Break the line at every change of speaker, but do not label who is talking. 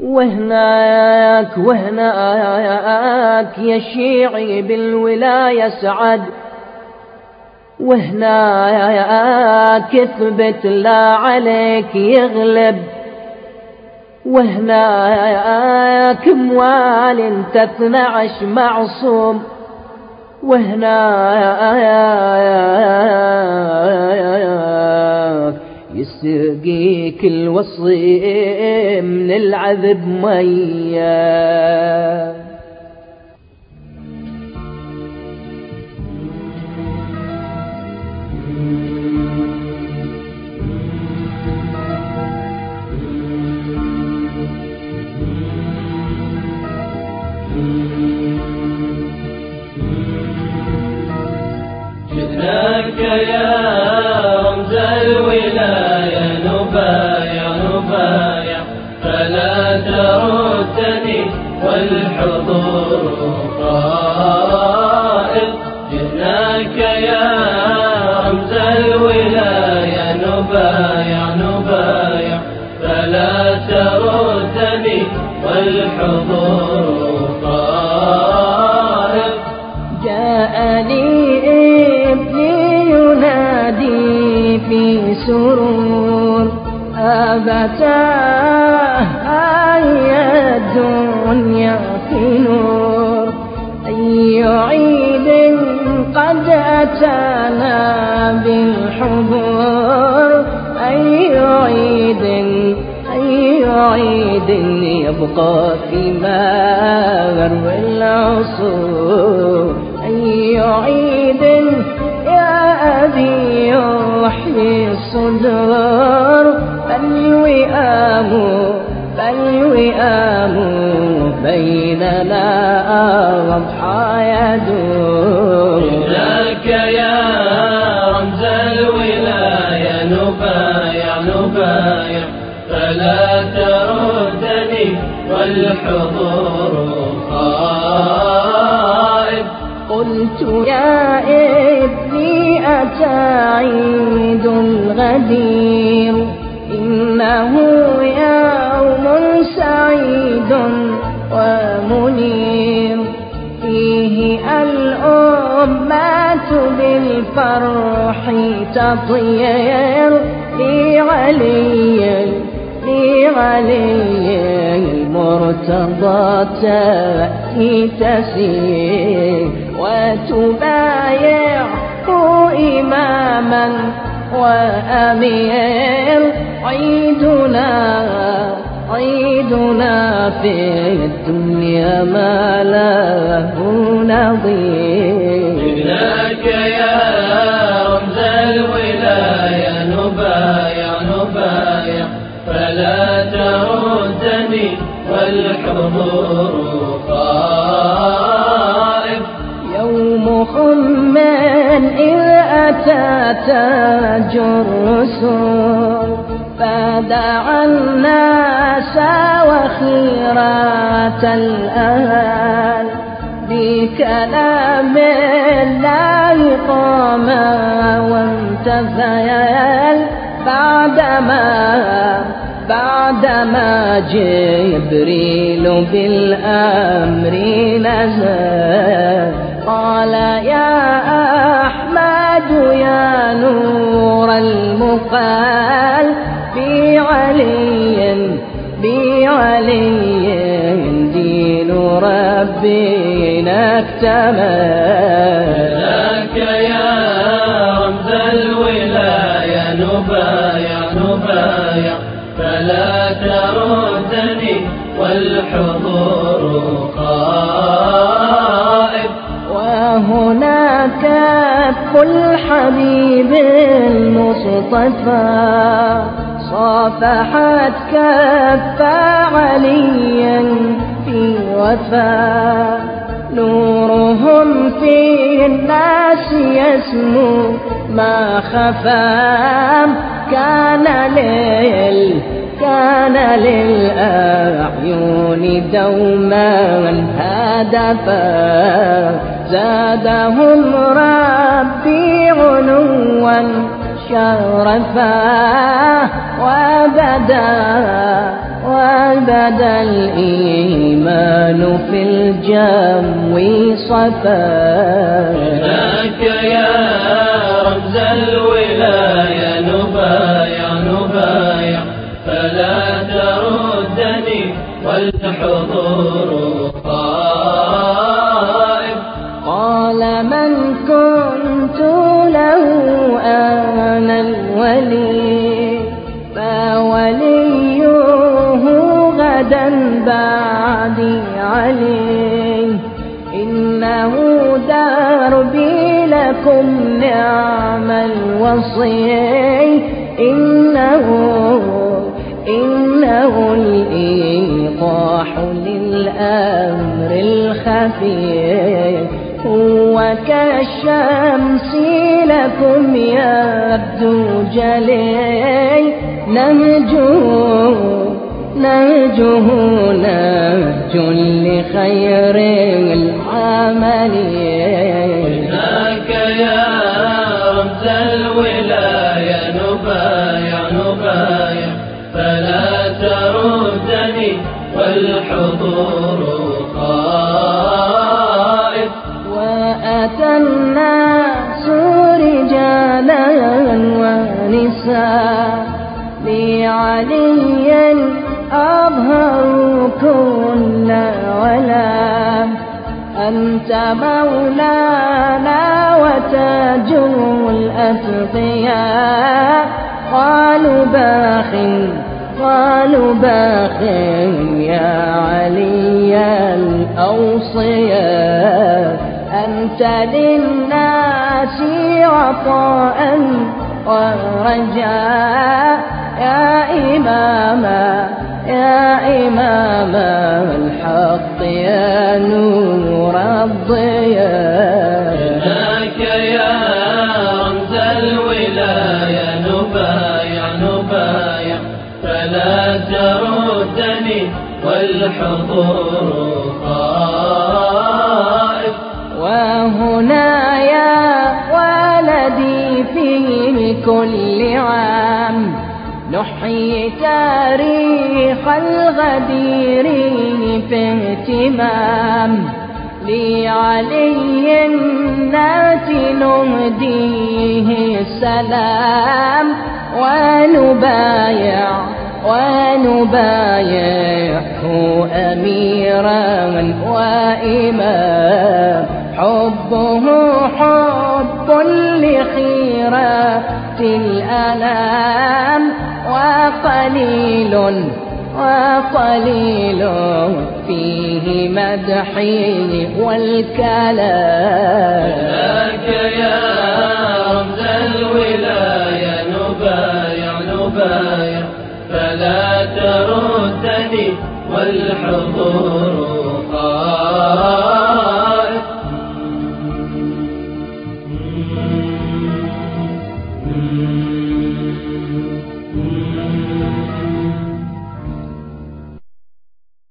وهناك وهناك يا شيعي بالولاية سعد. وهناك اثبت لا عليك يغلب. وهناك موال انت اثنعش معصوم وهناك يسقيك الوصي من العذب مياه
جئناك يا
سرور أبتاه أي الدنيا في نور. أي عيد قد أتانا بالحضور أي عيد أي عيد يبقى في مر العصور. أي عيد الصدور فالوئام فالوئام بيننا أضحى يدور
جئناك يا رمز الولاية نبايع نبايع فلا تردني والحضور خائب
قلت يا ابني أتعيد الغدير إنه يوم سعيد ومنير. فيه الأمة بالفرح تطير. لعلي لعلي المرتضى تأتي تسير. وتبايع إماما وأمير. عيدنا عيدنا في الدنيا ما له نظير.
جئناك يا رمز الولاية نبايع نبايع. فلا تردني والحضور خائف
تاج الرسول فدعا الناس وخيرات الأهل. بكلام الله قام وامتثل. بعدما بعدما جبريل بالأمر نزل قال يا أحمد يا نور المقال بعلي بعلي دين ربنا اكتمل
لك يا رمز الولاية نبايع نبايع فلا تردني والحضور
كل حبيب المصطفى صافحت كف عليا في وفاء نورهم في الناس يسمو ما خفى كان ليل كان للأعين دوما هدفا. زادهم ربي علوا شرفا. وبدا وبدا الإيمان في الجو صفا.
لك يا رمز الولاية. والحضور قائم
قال من كنت له أنا الولي فوليه غدا بعدي عليه إنه دربي لكم نعم الوصي. إنه إنه الإيقاح للأمر الخفي هو كالشمس لكم يبدو جلي نهجه نهجه نهج لخير العمل.
هناك يا رمز الولاية
ونساء لعلي أظهروا كل ولا أنت مولانا وتاج الأتقياء قالوا باخ قالوا باخ يا علي الأوصياء أنت للناس عطاء ورجاء يا إماما يا إماما الحق يا نور الضياء
هناك يا رمز الولاية نبايع نبايع فلا تردني والحضور خائف
كل عام نحيي تاريخ الغدير في اهتمام لعلي النات نهديه السلام ونبايع ونبايعه أميرا وإمام حبه حب لخيرات الأنام وقليل وقليل فيه مدحي والكلام.
لك يا رمز الولاية نبايع نبايع فلا تردني والحضور خائف